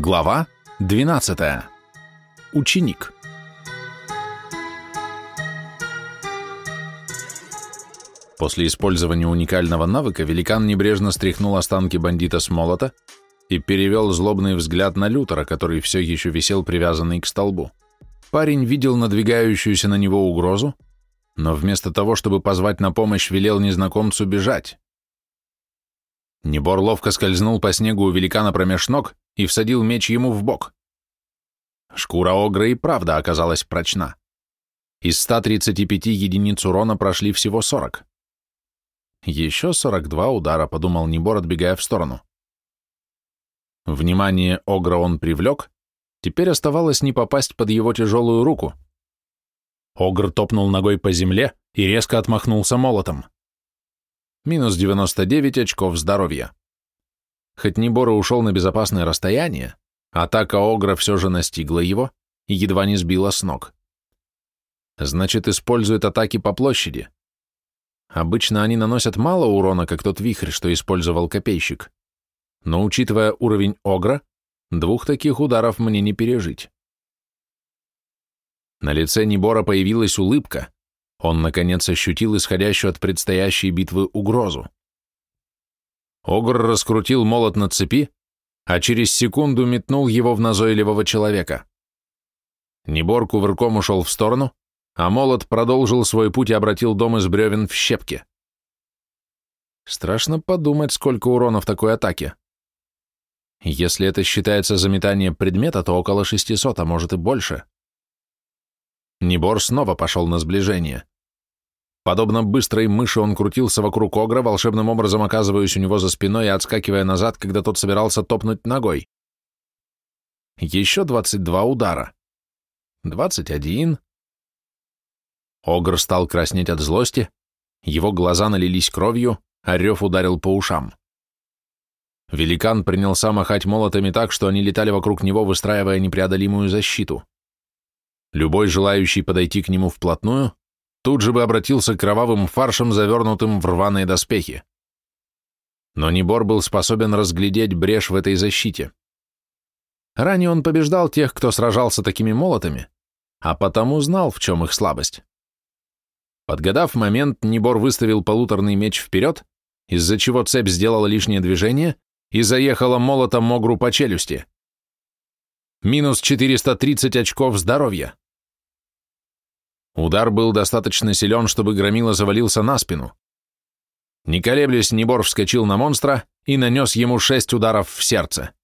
Глава 12. Ученик. После использования уникального навыка великан небрежно стряхнул останки бандита с молота и перевел злобный взгляд на Лютера, который все еще висел привязанный к столбу. Парень видел надвигающуюся на него угрозу, но вместо того, чтобы позвать на помощь, велел незнакомцу бежать. Небор ловко скользнул по снегу у великана промеж ног и всадил меч ему в бок. Шкура огра и правда оказалась прочна. Из 135 единиц урона прошли всего 40. Еще 42 удара, подумал Небор, отбегая в сторону. Внимание огра он привлек, теперь оставалось не попасть под его тяжелую руку. Огр топнул ногой по земле и резко отмахнулся молотом. Минус 99 очков здоровья. Хоть Небора ушел на безопасное расстояние, атака Огра все же настигла его и едва не сбила с ног. Значит, использует атаки по площади. Обычно они наносят мало урона, как тот вихрь, что использовал копейщик. Но, учитывая уровень Огра, двух таких ударов мне не пережить. На лице Небора появилась улыбка. Он, наконец, ощутил исходящую от предстоящей битвы угрозу. Огр раскрутил молот на цепи, а через секунду метнул его в назойливого человека. Небор кувырком ушел в сторону, а молот продолжил свой путь и обратил дом из бревен в щепки. Страшно подумать, сколько урона в такой атаке. Если это считается заметание предмета, то около 600, а может и больше. Небор снова пошел на сближение. Подобно быстрой мыши он крутился вокруг огра, волшебным образом оказываясь у него за спиной и отскакивая назад, когда тот собирался топнуть ногой. Еще 22 удара. 21. Огр стал краснеть от злости, его глаза налились кровью, а рев ударил по ушам. Великан принялся махать молотами так, что они летали вокруг него, выстраивая непреодолимую защиту. Любой желающий подойти к нему вплотную тут же бы обратился к кровавым фаршем, завернутым в рваные доспехи. Но Небор был способен разглядеть брешь в этой защите. Ранее он побеждал тех, кто сражался такими молотами, а потому знал, в чем их слабость. Подгадав момент, Небор выставил полуторный меч вперед, из-за чего цепь сделала лишнее движение и заехала молотом Могру по челюсти. Минус 430 очков здоровья. Удар был достаточно силен, чтобы Громила завалился на спину. Не колеблясь, Небор вскочил на монстра и нанес ему шесть ударов в сердце.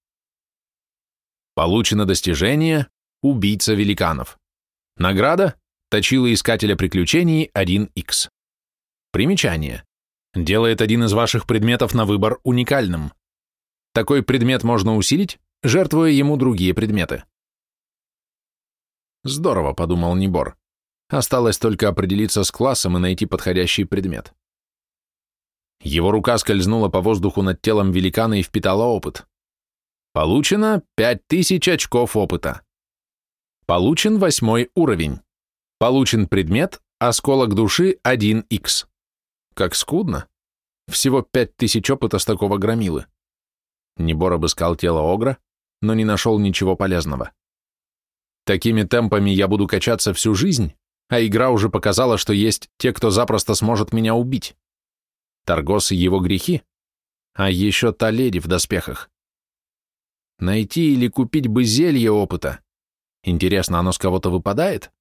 Получено достижение «Убийца великанов». Награда «Точила искателя приключений 1х». Примечание. Делает один из ваших предметов на выбор уникальным. Такой предмет можно усилить, жертвуя ему другие предметы. Здорово, подумал Небор. Осталось только определиться с классом и найти подходящий предмет. Его рука скользнула по воздуху над телом великана и впитала опыт. Получено 5000 очков опыта. Получен восьмой уровень. Получен предмет «Осколок души 1х». Как скудно. Всего 5000 опыта с такого громилы. Небор обыскал тело Огра, но не нашел ничего полезного. Такими темпами я буду качаться всю жизнь, а игра уже показала, что есть те, кто запросто сможет меня убить. Торгос и его грехи, а еще та леди в доспехах. Найти или купить бы зелье опыта. Интересно, оно с кого-то выпадает?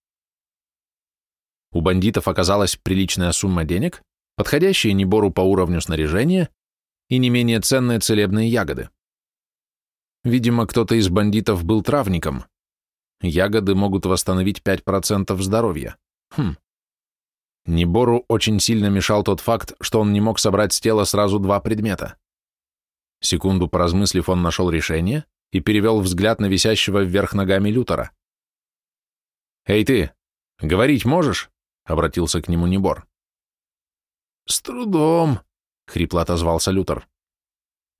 У бандитов оказалась приличная сумма денег, подходящие Небору по уровню снаряжения и не менее ценные целебные ягоды. Видимо, кто-то из бандитов был травником, Ягоды могут восстановить 5% здоровья. Хм. Небору очень сильно мешал тот факт, что он не мог собрать с тела сразу два предмета. Секунду поразмыслив, он нашел решение и перевел взгляд на висящего вверх ногами Лютера. «Эй ты, говорить можешь?» — обратился к нему Небор. «С трудом», — хрипло отозвался Лютер.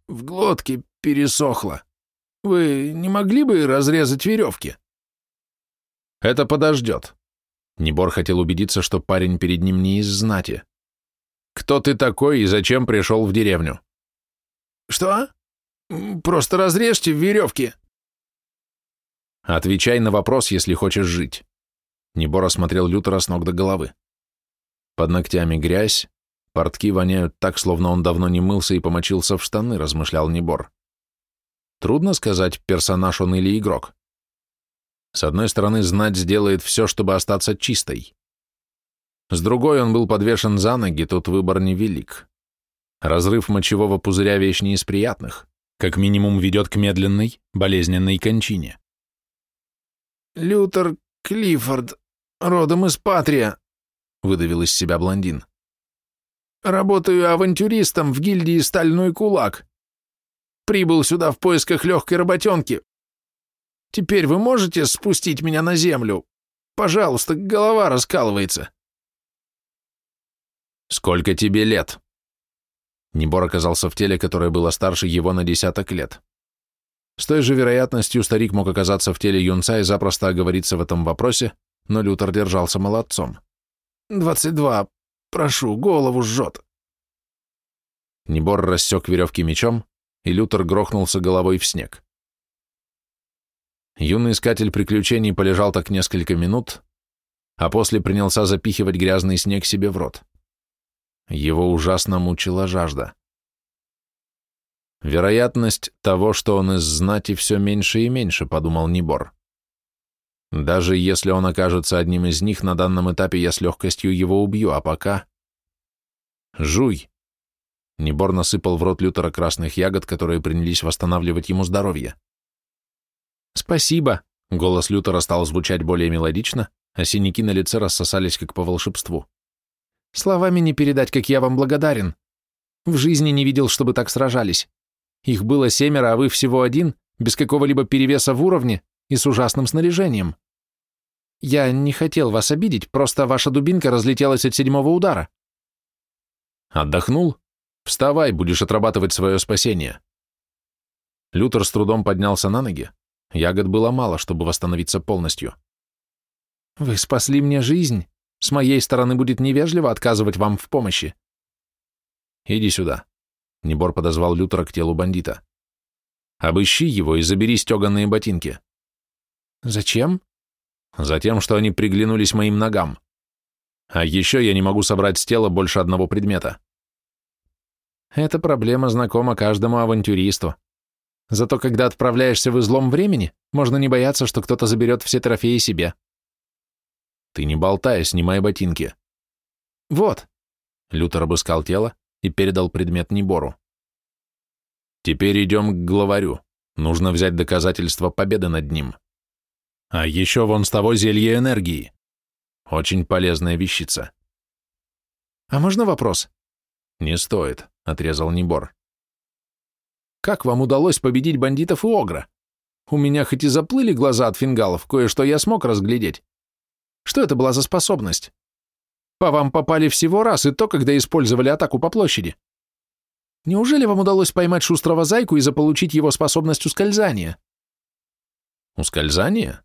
«В глотке пересохло. Вы не могли бы разрезать веревки?» Это подождет. Небор хотел убедиться, что парень перед ним не из знати. Кто ты такой и зачем пришел в деревню? Что? Просто разрежьте веревки. Отвечай на вопрос, если хочешь жить. Небор осмотрел Лютера с ног до головы. Под ногтями грязь, портки воняют так, словно он давно не мылся и помочился в штаны, размышлял Небор. Трудно сказать, персонаж он или игрок. С одной стороны, знать сделает все, чтобы остаться чистой. С другой, он был подвешен за ноги, тут выбор невелик. Разрыв мочевого пузыря – вещь не из приятных, как минимум ведет к медленной, болезненной кончине. «Лютер Клиффорд, родом из Патрия», — выдавил из себя блондин. «Работаю авантюристом в гильдии «Стальной кулак». Прибыл сюда в поисках легкой работенки. Теперь вы можете спустить меня на землю? Пожалуйста, голова раскалывается». «Сколько тебе лет?» Небор оказался в теле, которое было старше его на десяток лет. С той же вероятностью старик мог оказаться в теле юнца и запросто оговориться в этом вопросе, но Лютер держался молодцом. «Двадцать два. Прошу, голову жжет». Небор рассек веревки мечом, и Лютер грохнулся головой в снег. Юный искатель приключений полежал так несколько минут, а после принялся запихивать грязный снег себе в рот. Его ужасно мучила жажда. Вероятность того, что он из знати, все меньше и меньше, подумал Нибор. Даже если он окажется одним из них, на данном этапе я с легкостью его убью, а пока... Жуй! Нибор насыпал в рот Лютера красных ягод, которые принялись восстанавливать ему здоровье. «Спасибо!» — голос Лютера стал звучать более мелодично, а синяки на лице рассосались как по волшебству. Словами не передать, как я вам благодарен. В жизни не видел, чтобы так сражались. Их было семеро, а вы всего один, без какого-либо перевеса в уровне и с ужасным снаряжением. Я не хотел вас обидеть, просто ваша дубинка разлетелась от седьмого удара. Отдохнул? Вставай, будешь отрабатывать свое спасение. Лютер с трудом поднялся на ноги. Ягод было мало, чтобы восстановиться полностью. Вы спасли мне жизнь. С моей стороны будет невежливо отказывать вам в помощи. Иди сюда. Небор подозвал Лютера к телу бандита. Обыщи его и забери стеганые ботинки. Зачем? Затем, что они приглянулись моим ногам. А еще я не могу собрать с тела больше одного предмета. Эта проблема знакома каждому авантюристу. Зато когда отправляешься в излом времени, можно не бояться, что кто-то заберет все трофеи себе. Ты не болтай, снимай ботинки. Вот. Лютер обыскал тело и передал предмет Небору. Теперь идем к главарю. Нужно взять доказательство победы над ним. А еще вон с того зелье энергии. Очень полезная вещица. А можно вопрос? Не стоит, отрезал Небор. Как вам удалось победить бандитов и огра? У меня хоть и заплыли глаза от фингалов, кое-что я смог разглядеть. Что это была за способность? По вам попали всего раз, и то, когда использовали атаку по площади. Неужели вам удалось поймать шустрого зайку и заполучить его способность ускользания? Ускользание?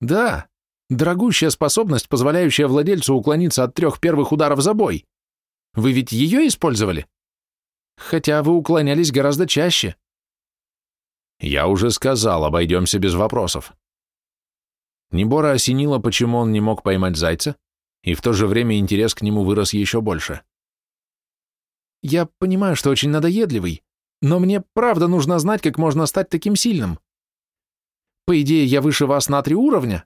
Да, дорогущая способность, позволяющая владельцу уклониться от трех первых ударов за бой. Вы ведь ее использовали? Хотя вы уклонялись гораздо чаще. Я уже сказал, обойдемся без вопросов. Небора осенило, почему он не мог поймать зайца, и в то же время интерес к нему вырос еще больше. «Я понимаю, что очень надоедливый, но мне правда нужно знать, как можно стать таким сильным. По идее, я выше вас на три уровня,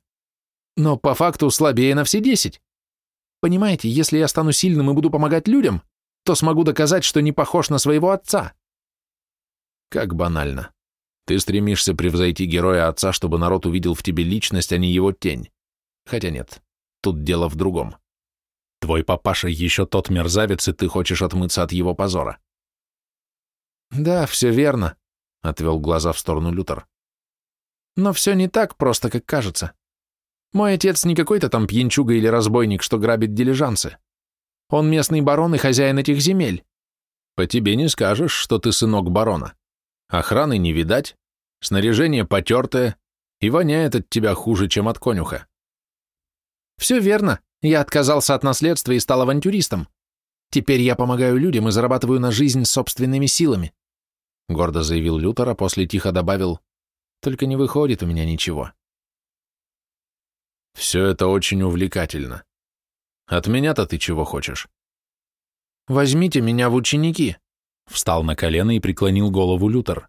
но по факту слабее на все десять. Понимаете, если я стану сильным и буду помогать людям, то смогу доказать, что не похож на своего отца». Как банально. Ты стремишься превзойти героя отца, чтобы народ увидел в тебе личность, а не его тень. Хотя нет, тут дело в другом. Твой папаша еще тот мерзавец, и ты хочешь отмыться от его позора. Да, все верно, — отвел глаза в сторону Лютер. Но все не так просто, как кажется. Мой отец не какой-то там пьянчуга или разбойник, что грабит дилижансы. Он местный барон и хозяин этих земель. По тебе не скажешь, что ты сынок барона. Охраны не видать, снаряжение потертое, и воняет от тебя хуже, чем от конюха. Все верно, я отказался от наследства и стал авантюристом. Теперь я помогаю людям и зарабатываю на жизнь собственными силами. Гордо заявил Лютер, а после тихо добавил, только не выходит у меня ничего. Все это очень увлекательно. От меня-то ты чего хочешь? Возьмите меня в ученики. Встал на колено и преклонил голову Лютер.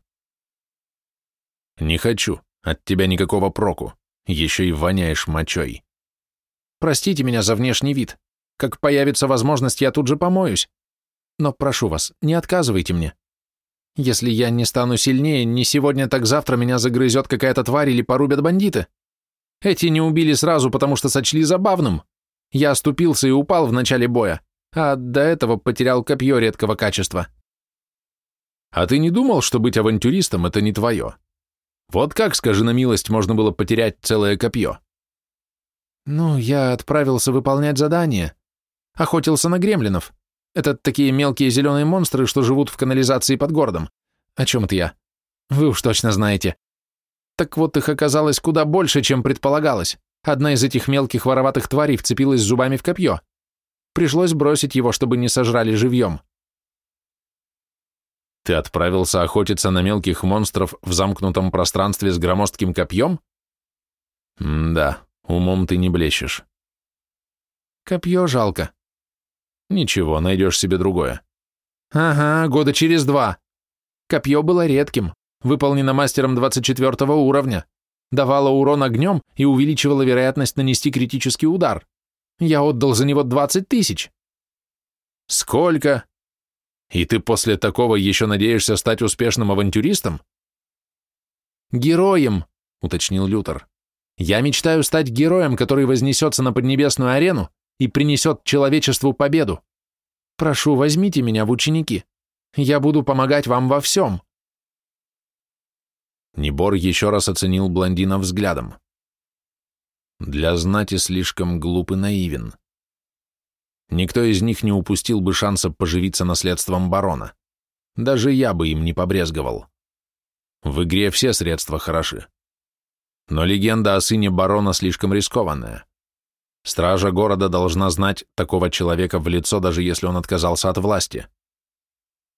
Не хочу. От тебя никакого проку. Еще и воняешь мочой. Простите меня за внешний вид. Как появится возможность, я тут же помоюсь. Но прошу вас, не отказывайте мне. Если я не стану сильнее, не сегодня, так завтра меня загрызет какая-то тварь или порубят бандиты. Эти не убили сразу, потому что сочли забавным. Я оступился и упал в начале боя, а до этого потерял копье редкого качества. А ты не думал, что быть авантюристом — это не твое? Вот как, скажи на милость, можно было потерять целое копье? Ну, я отправился выполнять задание. Охотился на гремлинов. Это такие мелкие зеленые монстры, что живут в канализации под городом. О чем это я? Вы уж точно знаете. Так вот, их оказалось куда больше, чем предполагалось. Одна из этих мелких вороватых тварей вцепилась зубами в копье. Пришлось бросить его, чтобы не сожрали живьем. Ты отправился охотиться на мелких монстров в замкнутом пространстве с громоздким копьем? М да, умом ты не блещешь. Копье жалко. Ничего, найдешь себе другое. Ага, года через два. Копье было редким, выполнено мастером 24 уровня, давало урон огнем и увеличивало вероятность нанести критический удар. Я отдал за него 20 тысяч. Сколько? И ты после такого еще надеешься стать успешным авантюристом? Героем, уточнил Лютер. Я мечтаю стать героем, который вознесется на поднебесную арену и принесет человечеству победу. Прошу, возьмите меня в ученики. Я буду помогать вам во всем. Небор еще раз оценил блондина взглядом. Для знати слишком глуп и наивен. Никто из них не упустил бы шанса поживиться наследством барона. Даже я бы им не побрезговал. В игре все средства хороши. Но легенда о сыне барона слишком рискованная. Стража города должна знать такого человека в лицо, даже если он отказался от власти.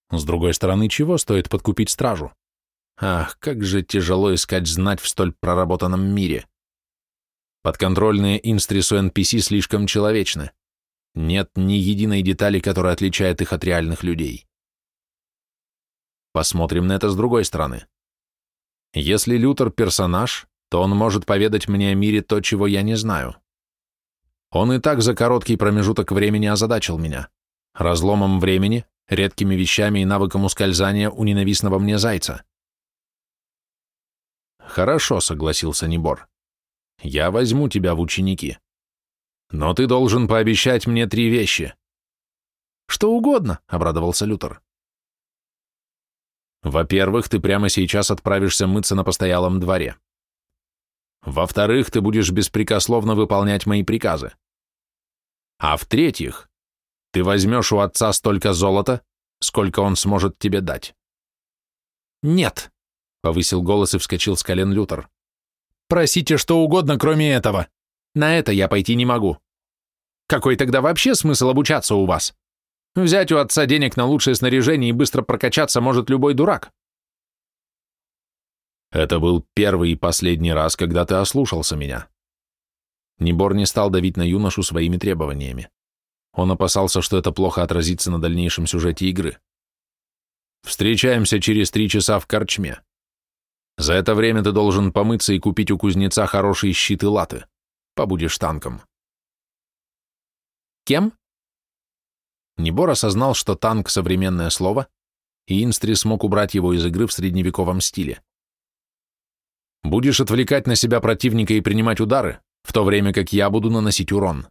С другой стороны, чего стоит подкупить стражу? Ах, как же тяжело искать знать в столь проработанном мире. Подконтрольные инстрису NPC слишком человечны. Нет ни единой детали, которая отличает их от реальных людей. Посмотрим на это с другой стороны. Если Лютер персонаж, то он может поведать мне о мире то, чего я не знаю. Он и так за короткий промежуток времени озадачил меня. Разломом времени, редкими вещами и навыком ускользания у ненавистного мне зайца. «Хорошо», — согласился Небор. «Я возьму тебя в ученики. Но ты должен пообещать мне три вещи». «Что угодно», — обрадовался Лютер. «Во-первых, ты прямо сейчас отправишься мыться на постоялом дворе. Во-вторых, ты будешь беспрекословно выполнять мои приказы. А в-третьих, ты возьмешь у отца столько золота, сколько он сможет тебе дать». «Нет», Повысил голос и вскочил с колен Лютер. «Просите что угодно, кроме этого. На это я пойти не могу. Какой тогда вообще смысл обучаться у вас? Взять у отца денег на лучшее снаряжение и быстро прокачаться может любой дурак». Это был первый и последний раз, когда ты ослушался меня. Небор не стал давить на юношу своими требованиями. Он опасался, что это плохо отразится на дальнейшем сюжете игры. Встречаемся через три часа в корчме. За это время ты должен помыться и купить у кузнеца хорошие щиты латы. Побудешь танком. Кем? Небор осознал, что танк — современное слово, и Инстри смог убрать его из игры в средневековом стиле. Будешь отвлекать на себя противника и принимать удары, в то время как я буду наносить урон.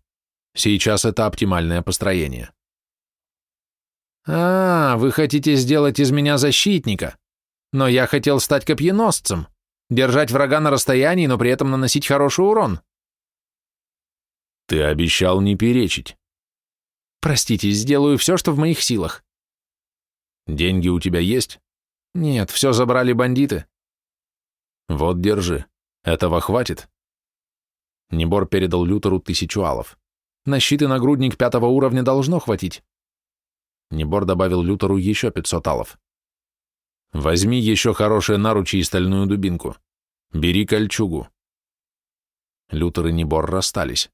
Сейчас это оптимальное построение. А, вы хотите сделать из меня защитника? Но я хотел стать копьеносцем, держать врага на расстоянии, но при этом наносить хороший урон. Ты обещал не перечить. Простите, сделаю все, что в моих силах. Деньги у тебя есть? Нет, все забрали бандиты. Вот, держи. Этого хватит? Небор передал Лютеру тысячу алов. На щит и нагрудник пятого уровня должно хватить. Небор добавил Лютеру еще пятьсот алов. Возьми еще хорошее наручи и стальную дубинку. Бери кольчугу. Лютер и Небор расстались.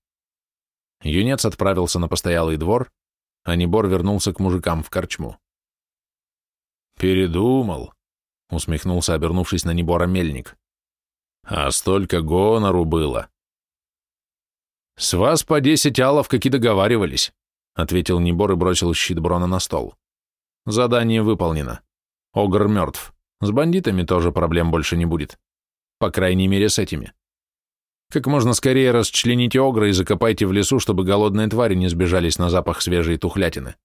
Юнец отправился на постоялый двор, а Небор вернулся к мужикам в корчму. «Передумал», — усмехнулся, обернувшись на Небора мельник. «А столько гонору было». «С вас по десять алов, как и договаривались», — ответил Небор и бросил щит Брона на стол. «Задание выполнено. Огр мертв. С бандитами тоже проблем больше не будет. По крайней мере, с этими. Как можно скорее расчлените Огра и закопайте в лесу, чтобы голодные твари не сбежались на запах свежей тухлятины.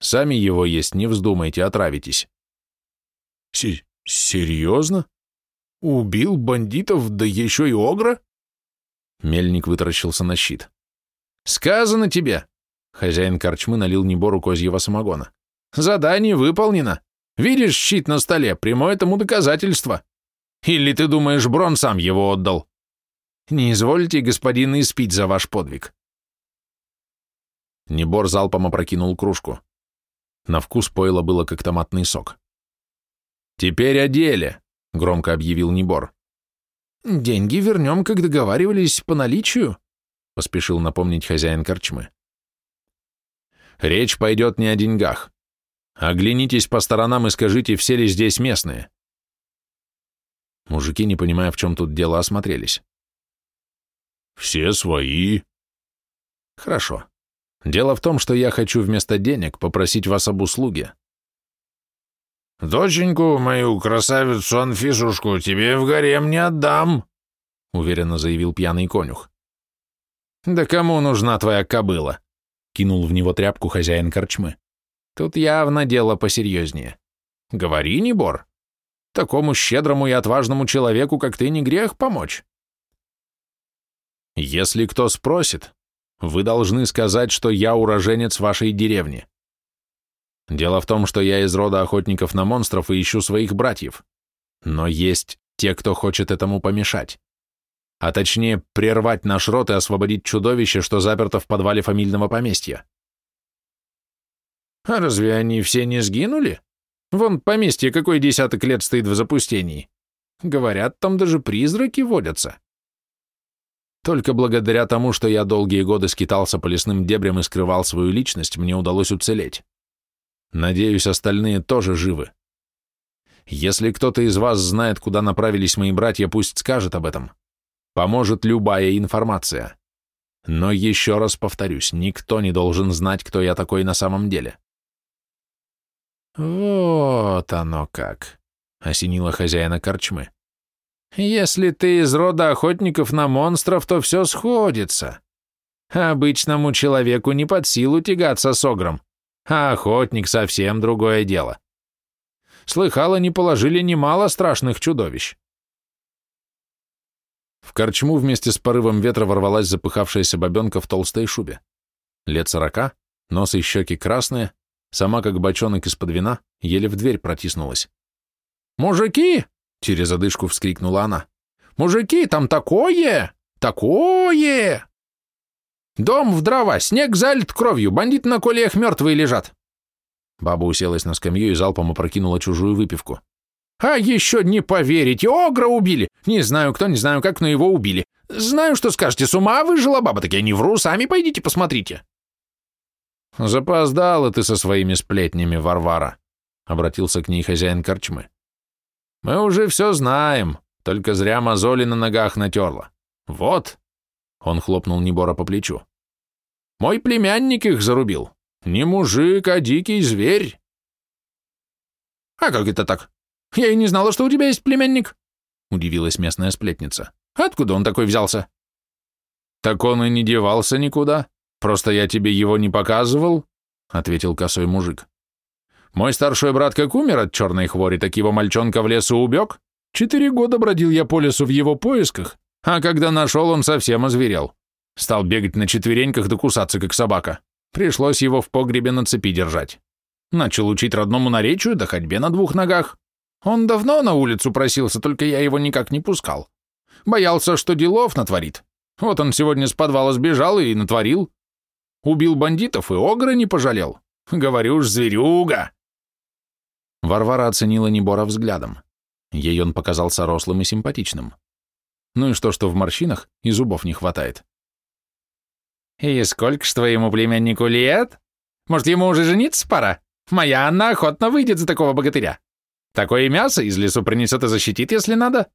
Сами его есть не вздумайте, отравитесь. С Серьезно? Убил бандитов, да еще и Огра? Мельник вытаращился на щит. «Сказано тебе!» Хозяин корчмы налил Небору козьего самогона. «Задание выполнено. Видишь щит на столе, прямое тому доказательство. Или ты думаешь, Брон сам его отдал? Не извольте, господин, испить за ваш подвиг». Небор залпом опрокинул кружку. На вкус пойло было как томатный сок. «Теперь о деле», — громко объявил Небор. «Деньги вернем, как договаривались, по наличию», — поспешил напомнить хозяин корчмы. «Речь пойдет не о деньгах. Оглянитесь по сторонам и скажите, все ли здесь местные». Мужики, не понимая, в чем тут дело, осмотрелись. «Все свои». «Хорошо. Дело в том, что я хочу вместо денег попросить вас об услуге». «Доченьку мою, красавицу Анфисушку, тебе в гарем не отдам», — уверенно заявил пьяный конюх. «Да кому нужна твоя кобыла?» — кинул в него тряпку хозяин корчмы. «Тут явно дело посерьезнее. Говори, не бор. Такому щедрому и отважному человеку, как ты, не грех помочь». «Если кто спросит, вы должны сказать, что я уроженец вашей деревни. Дело в том, что я из рода охотников на монстров и ищу своих братьев. Но есть те, кто хочет этому помешать. А точнее, прервать наш род и освободить чудовище, что заперто в подвале фамильного поместья. А разве они все не сгинули? Вон поместье какой десяток лет стоит в запустении. Говорят, там даже призраки водятся. Только благодаря тому, что я долгие годы скитался по лесным дебрям и скрывал свою личность, мне удалось уцелеть. Надеюсь, остальные тоже живы. Если кто-то из вас знает, куда направились мои братья, пусть скажет об этом. Поможет любая информация. Но еще раз повторюсь, никто не должен знать, кто я такой на самом деле. Вот оно как, — осенила хозяина корчмы. Если ты из рода охотников на монстров, то все сходится. Обычному человеку не под силу тягаться с огром а охотник совсем другое дело. Слыхало, не положили немало страшных чудовищ. В корчму вместе с порывом ветра ворвалась запыхавшаяся бабенка в толстой шубе. Лет сорока, нос и щеки красные, сама как бочонок из-под вина, еле в дверь протиснулась. «Мужики!» — через одышку вскрикнула она. «Мужики, там такое! Такое!» Дом в дрова, снег залит кровью, бандиты на колеях мертвые лежат. Баба уселась на скамью и залпом опрокинула чужую выпивку. А еще не поверите, огра убили. Не знаю кто, не знаю как, но его убили. Знаю, что скажете, с ума выжила баба, так я не вру, сами пойдите посмотрите. Запоздала ты со своими сплетнями, Варвара, обратился к ней хозяин корчмы. Мы уже все знаем, только зря мозоли на ногах натерла. Вот, он хлопнул Небора по плечу. «Мой племянник их зарубил. Не мужик, а дикий зверь». «А как это так? Я и не знала, что у тебя есть племянник», — удивилась местная сплетница. «Откуда он такой взялся?» «Так он и не девался никуда. Просто я тебе его не показывал», — ответил косой мужик. «Мой старший брат как умер от черной хвори, так его мальчонка в лесу убег. Четыре года бродил я по лесу в его поисках, а когда нашел, он совсем озверел. Стал бегать на четвереньках да кусаться, как собака. Пришлось его в погребе на цепи держать. Начал учить родному наречию да ходьбе на двух ногах. Он давно на улицу просился, только я его никак не пускал. Боялся, что делов натворит. Вот он сегодня с подвала сбежал и натворил. Убил бандитов и огра не пожалел. Говорю ж, зверюга!» Варвара оценила Небора взглядом. Ей он показался рослым и симпатичным. Ну и что, что в морщинах и зубов не хватает. «И сколько ж твоему племяннику лет? Может, ему уже жениться пора? Моя Анна охотно выйдет за такого богатыря. Такое мясо из лесу принесет и защитит, если надо.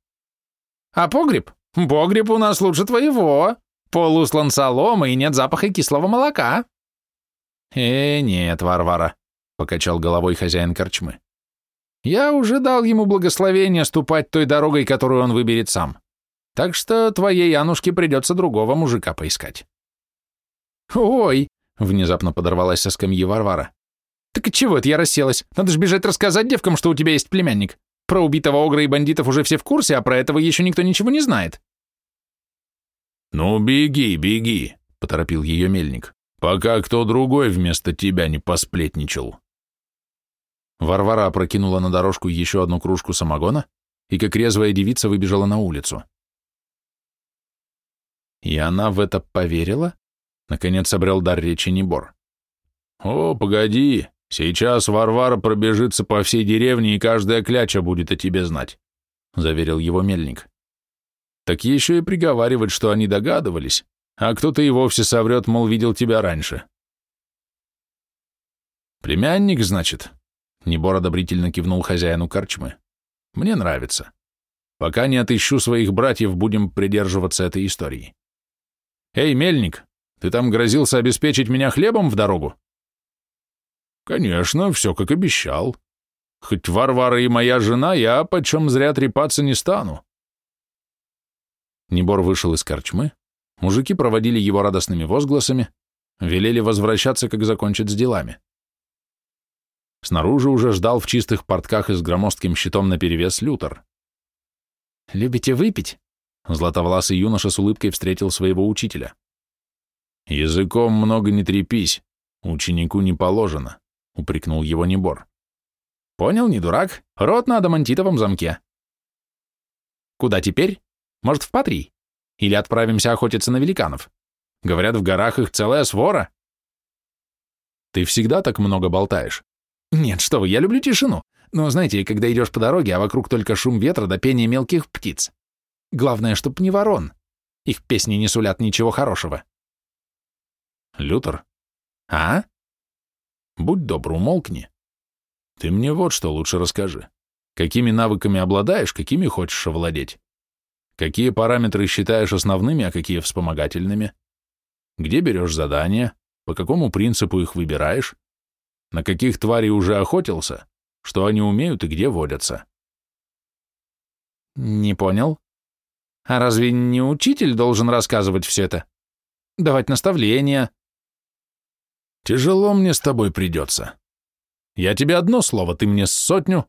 А погреб? Погреб у нас лучше твоего. Пол услан соломой и нет запаха кислого молока». «Э, нет, Варвара», — покачал головой хозяин корчмы. «Я уже дал ему благословение ступать той дорогой, которую он выберет сам. Так что твоей Янушке придется другого мужика поискать». «Ой!» — внезапно подорвалась со скамьи Варвара. «Так чего это я расселась? Надо же бежать рассказать девкам, что у тебя есть племянник. Про убитого огра и бандитов уже все в курсе, а про этого еще никто ничего не знает». «Ну, беги, беги», — поторопил ее мельник, «пока кто другой вместо тебя не посплетничал». Варвара опрокинула на дорожку еще одну кружку самогона и, как резвая девица, выбежала на улицу. И она в это поверила? Наконец обрел дар речи Небор. «О, погоди, сейчас Варвара пробежится по всей деревне, и каждая кляча будет о тебе знать», — заверил его мельник. «Так еще и приговаривать, что они догадывались, а кто-то и вовсе соврет, мол, видел тебя раньше». «Племянник, значит?» — Небор одобрительно кивнул хозяину корчмы. «Мне нравится. Пока не отыщу своих братьев, будем придерживаться этой истории. Эй, мельник, ты там грозился обеспечить меня хлебом в дорогу? Конечно, все как обещал. Хоть Варвара и моя жена, я почем зря трепаться не стану. Небор вышел из корчмы, мужики проводили его радостными возгласами, велели возвращаться, как закончить с делами. Снаружи уже ждал в чистых портках и с громоздким щитом наперевес Лютер. «Любите выпить?» Златовласый юноша с улыбкой встретил своего учителя. «Языком много не трепись, ученику не положено», — упрекнул его Небор. «Понял, не дурак. Рот на адамантитовом замке». «Куда теперь? Может, в Патрий? Или отправимся охотиться на великанов? Говорят, в горах их целая свора». «Ты всегда так много болтаешь?» «Нет, что вы, я люблю тишину. Но знаете, когда идешь по дороге, а вокруг только шум ветра да пение мелких птиц. Главное, чтоб не ворон. Их песни не сулят ничего хорошего». Лютер? А? Будь добр, умолкни. Ты мне вот что лучше расскажи. Какими навыками обладаешь, какими хочешь овладеть? Какие параметры считаешь основными, а какие вспомогательными? Где берешь задания? По какому принципу их выбираешь? На каких тварей уже охотился? Что они умеют и где водятся? Не понял. А разве не учитель должен рассказывать все это? Давать наставления, Тяжело мне с тобой придется. Я тебе одно слово, ты мне сотню.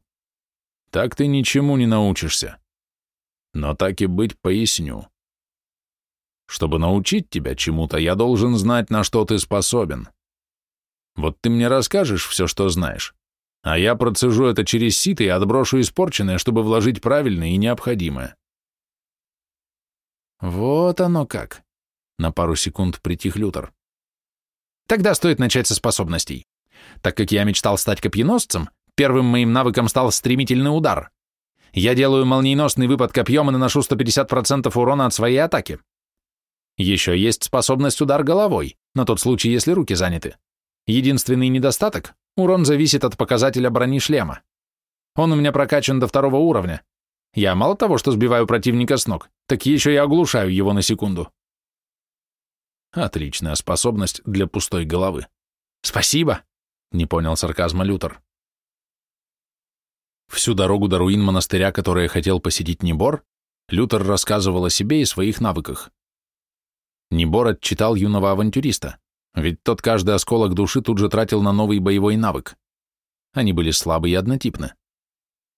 Так ты ничему не научишься. Но так и быть поясню. Чтобы научить тебя чему-то, я должен знать, на что ты способен. Вот ты мне расскажешь все, что знаешь, а я процежу это через сито и отброшу испорченное, чтобы вложить правильное и необходимое. Вот оно как. На пару секунд притих Лютер. Тогда стоит начать со способностей. Так как я мечтал стать копьеносцем, первым моим навыком стал стремительный удар. Я делаю молниеносный выпад копьем и наношу 150% урона от своей атаки. Еще есть способность удар головой, на тот случай, если руки заняты. Единственный недостаток – урон зависит от показателя брони шлема. Он у меня прокачан до второго уровня. Я мало того, что сбиваю противника с ног, так еще и оглушаю его на секунду. Отличная способность для пустой головы. Спасибо, не понял сарказма Лютер. Всю дорогу до руин монастыря, который хотел посетить Небор, Лютер рассказывал о себе и своих навыках. Небор отчитал юного авантюриста, ведь тот каждый осколок души тут же тратил на новый боевой навык. Они были слабы и однотипны.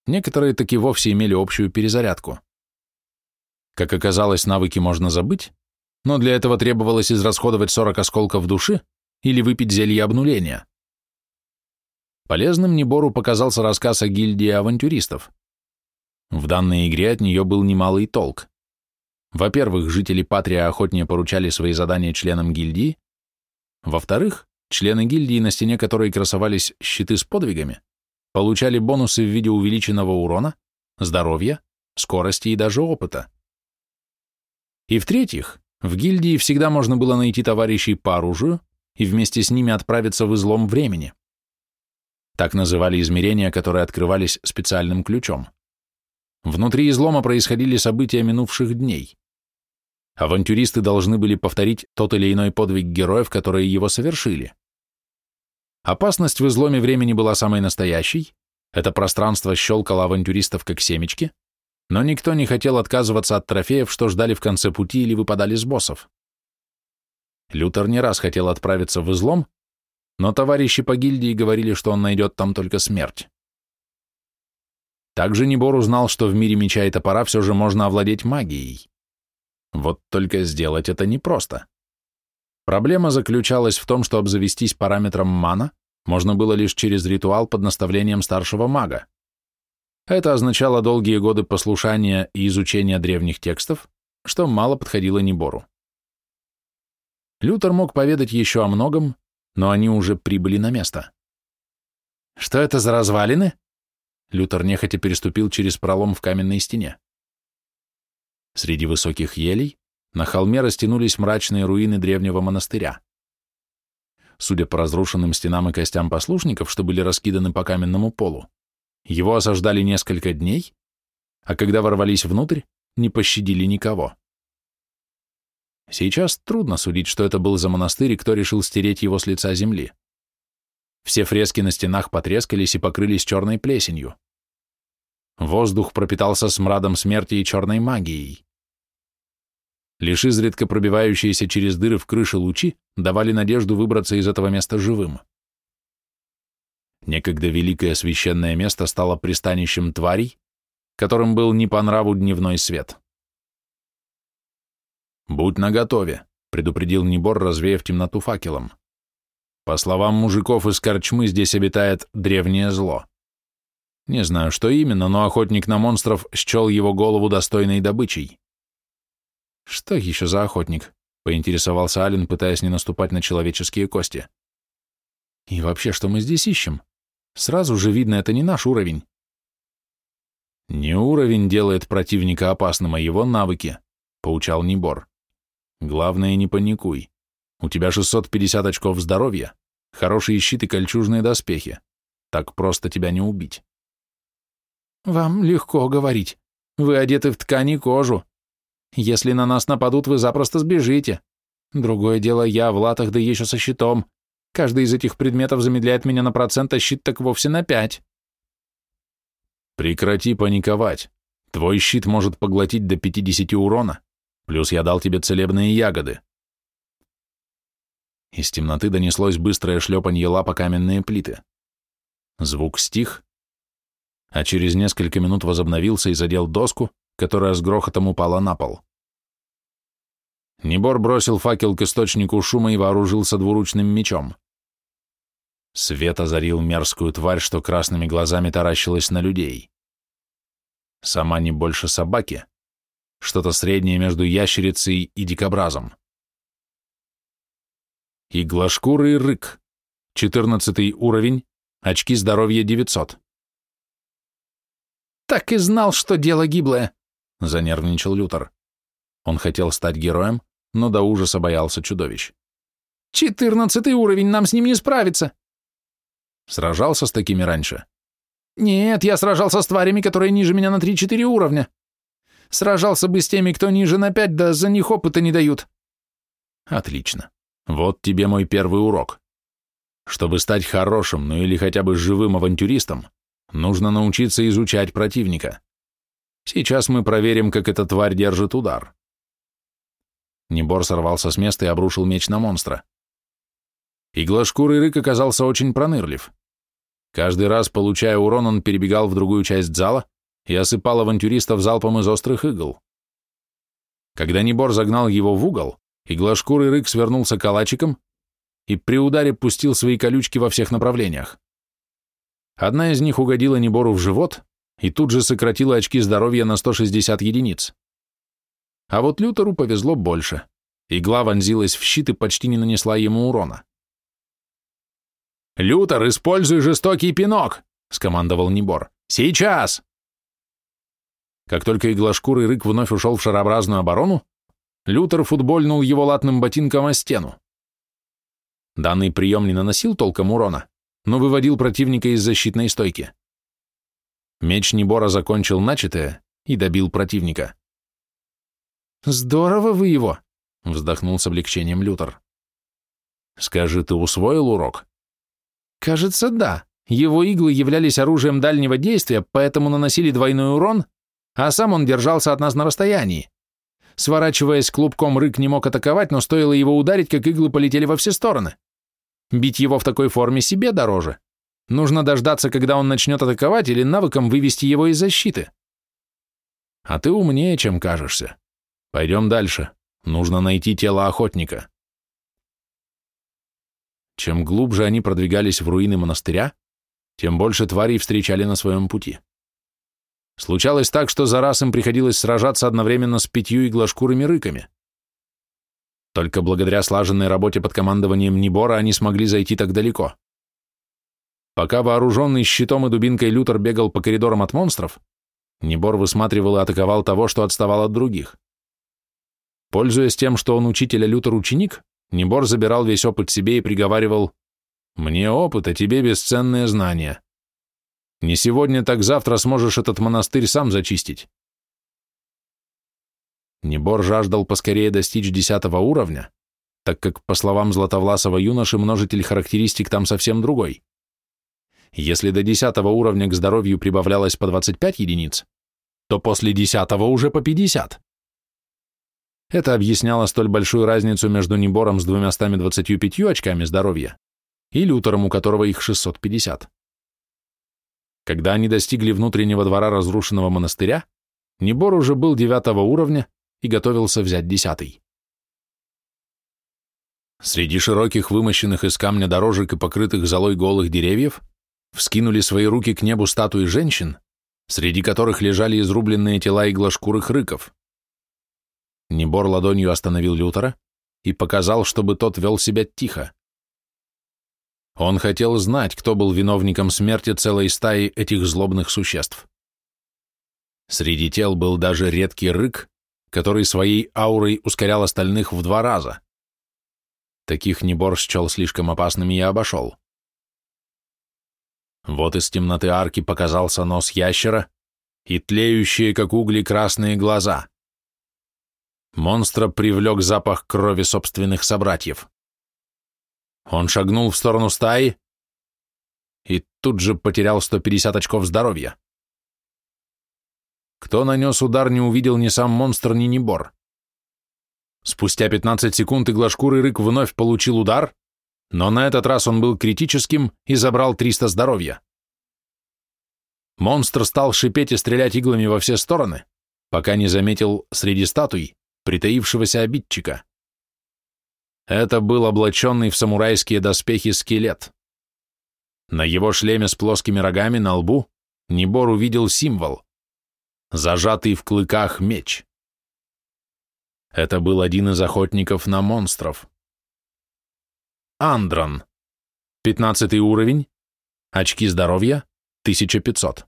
Некоторые таки вовсе имели общую перезарядку. Как оказалось, навыки можно забыть, но для этого требовалось израсходовать 40 осколков души или выпить зелье обнуления. Полезным Небору показался рассказ о гильдии авантюристов. В данной игре от нее был немалый толк. Во-первых, жители Патрия охотнее поручали свои задания членам гильдии. Во-вторых, члены гильдии, на стене которой красовались щиты с подвигами, получали бонусы в виде увеличенного урона, здоровья, скорости и даже опыта. И в-третьих, в гильдии всегда можно было найти товарищей по оружию и вместе с ними отправиться в излом времени. Так называли измерения, которые открывались специальным ключом. Внутри излома происходили события минувших дней. Авантюристы должны были повторить тот или иной подвиг героев, которые его совершили. Опасность в изломе времени была самой настоящей, это пространство щелкало авантюристов как семечки, но никто не хотел отказываться от трофеев, что ждали в конце пути или выпадали с боссов. Лютер не раз хотел отправиться в излом, но товарищи по гильдии говорили, что он найдет там только смерть. Также Небор узнал, что в мире меча и топора все же можно овладеть магией. Вот только сделать это непросто. Проблема заключалась в том, что обзавестись параметром мана можно было лишь через ритуал под наставлением старшего мага. Это означало долгие годы послушания и изучения древних текстов, что мало подходило Небору. Лютер мог поведать еще о многом, но они уже прибыли на место. «Что это за развалины?» Лютер нехотя переступил через пролом в каменной стене. Среди высоких елей на холме растянулись мрачные руины древнего монастыря. Судя по разрушенным стенам и костям послушников, что были раскиданы по каменному полу, его осаждали несколько дней, а когда ворвались внутрь, не пощадили никого. Сейчас трудно судить, что это был за монастырь и кто решил стереть его с лица земли. Все фрески на стенах потрескались и покрылись черной плесенью. Воздух пропитался смрадом смерти и черной магией. Лишь изредка пробивающиеся через дыры в крыше лучи давали надежду выбраться из этого места живым. Некогда великое священное место стало пристанищем тварей, которым был не по нраву дневной свет. «Будь наготове», — предупредил Небор, развеяв темноту факелом. «По словам мужиков из корчмы, здесь обитает древнее зло. Не знаю, что именно, но охотник на монстров счел его голову достойной добычей». «Что еще за охотник?» — поинтересовался Ален, пытаясь не наступать на человеческие кости. «И вообще, что мы здесь ищем? Сразу же видно, это не наш уровень». «Не уровень делает противника опасным, а его навыки», — поучал Небор. Главное, не паникуй. У тебя 650 очков здоровья, хорошие щиты кольчужные доспехи. Так просто тебя не убить. Вам легко говорить. Вы одеты в ткань и кожу. Если на нас нападут, вы запросто сбежите. Другое дело, я в латах, да еще со щитом. Каждый из этих предметов замедляет меня на процент, а щит так вовсе на пять. Прекрати паниковать. Твой щит может поглотить до 50 урона. Плюс я дал тебе целебные ягоды. Из темноты донеслось быстрое шлепанье лапа каменные плиты. Звук стих, а через несколько минут возобновился и задел доску, которая с грохотом упала на пол. Небор бросил факел к источнику шума и вооружился двуручным мечом. Свет озарил мерзкую тварь, что красными глазами таращилась на людей. Сама не больше собаки, что-то среднее между ящерицей и дикобразом. Иглошкурый рык, 14 уровень, очки здоровья 900. «Так и знал, что дело гиблое», — занервничал Лютер. Он хотел стать героем, но до ужаса боялся чудовищ. «Четырнадцатый уровень, нам с ним не справиться!» Сражался с такими раньше? «Нет, я сражался с тварями, которые ниже меня на три-четыре уровня. Сражался бы с теми, кто ниже на пять, да за них опыта не дают. Отлично. Вот тебе мой первый урок. Чтобы стать хорошим, ну или хотя бы живым авантюристом, нужно научиться изучать противника. Сейчас мы проверим, как эта тварь держит удар. Небор сорвался с места и обрушил меч на монстра. Иглошкурый рык оказался очень пронырлив. Каждый раз, получая урон, он перебегал в другую часть зала, и осыпал авантюристов залпом из острых игл. Когда Небор загнал его в угол, иглошкурый рык свернулся калачиком и при ударе пустил свои колючки во всех направлениях. Одна из них угодила Небору в живот и тут же сократила очки здоровья на 160 единиц. А вот Лютеру повезло больше. Игла вонзилась в щит и почти не нанесла ему урона. «Лютер, используй жестокий пинок!» — скомандовал Небор. «Сейчас!» Как только иглошкурый рык вновь ушел в шарообразную оборону, Лютер футбольнул его латным ботинком о стену. Данный прием не наносил толком урона, но выводил противника из защитной стойки. Меч Небора закончил начатое и добил противника. «Здорово вы его!» — вздохнул с облегчением Лютер. «Скажи, ты усвоил урок?» «Кажется, да. Его иглы являлись оружием дальнего действия, поэтому наносили двойной урон, а сам он держался от нас на расстоянии. Сворачиваясь клубком, рык не мог атаковать, но стоило его ударить, как иглы полетели во все стороны. Бить его в такой форме себе дороже. Нужно дождаться, когда он начнет атаковать, или навыком вывести его из защиты. А ты умнее, чем кажешься. Пойдем дальше. Нужно найти тело охотника. Чем глубже они продвигались в руины монастыря, тем больше тварей встречали на своем пути. Случалось так, что за раз им приходилось сражаться одновременно с пятью иглошкурыми рыками. Только благодаря слаженной работе под командованием Небора они смогли зайти так далеко. Пока вооруженный щитом и дубинкой Лютер бегал по коридорам от монстров, Небор высматривал и атаковал того, что отставал от других. Пользуясь тем, что он учителя Лютер ученик, Небор забирал весь опыт себе и приговаривал «Мне опыт, а тебе бесценные знания. Не сегодня, так завтра сможешь этот монастырь сам зачистить. Небор жаждал поскорее достичь десятого уровня, так как, по словам Златовласова юноши, множитель характеристик там совсем другой. Если до десятого уровня к здоровью прибавлялось по 25 единиц, то после десятого уже по 50. Это объясняло столь большую разницу между Небором с 225 очками здоровья и Лютером, у которого их 650. Когда они достигли внутреннего двора разрушенного монастыря, Небор уже был девятого уровня и готовился взять десятый. Среди широких вымощенных из камня дорожек и покрытых золой голых деревьев вскинули свои руки к небу статуи женщин, среди которых лежали изрубленные тела иглошкурых рыков. Небор ладонью остановил Лютера и показал, чтобы тот вел себя тихо. Он хотел знать, кто был виновником смерти целой стаи этих злобных существ. Среди тел был даже редкий рык, который своей аурой ускорял остальных в два раза. Таких Небор счел слишком опасными и обошел. Вот из темноты арки показался нос ящера и тлеющие, как угли, красные глаза. Монстра привлек запах крови собственных собратьев. Он шагнул в сторону стаи и тут же потерял 150 очков здоровья. Кто нанес удар, не увидел ни сам монстр, ни Небор. Спустя 15 секунд иглошкурый рык вновь получил удар, но на этот раз он был критическим и забрал 300 здоровья. Монстр стал шипеть и стрелять иглами во все стороны, пока не заметил среди статуй притаившегося обидчика. Это был облаченный в самурайские доспехи скелет. На его шлеме с плоскими рогами на лбу Небор увидел символ — зажатый в клыках меч. Это был один из охотников на монстров. Андрон. Пятнадцатый уровень. Очки здоровья — 1500.